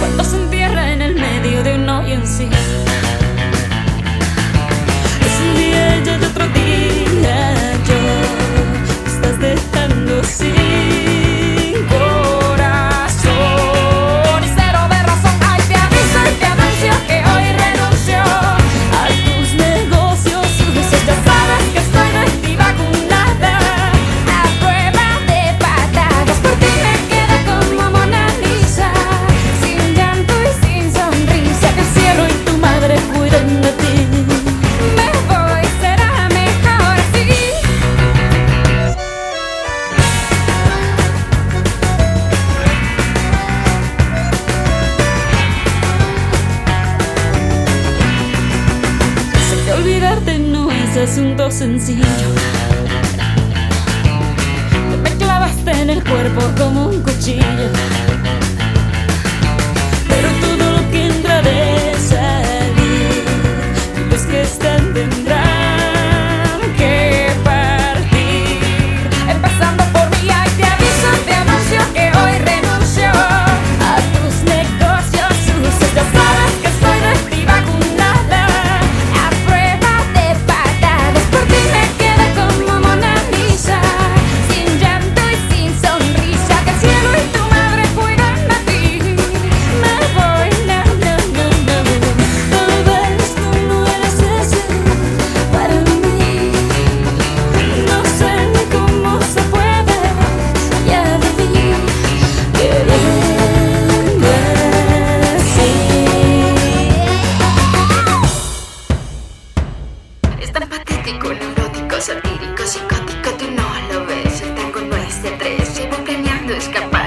Cuando se entierra en el medio de un hoyo en sí. asunto sencillo. Te clavaste en el cuerpo como un cuchillo. escapar.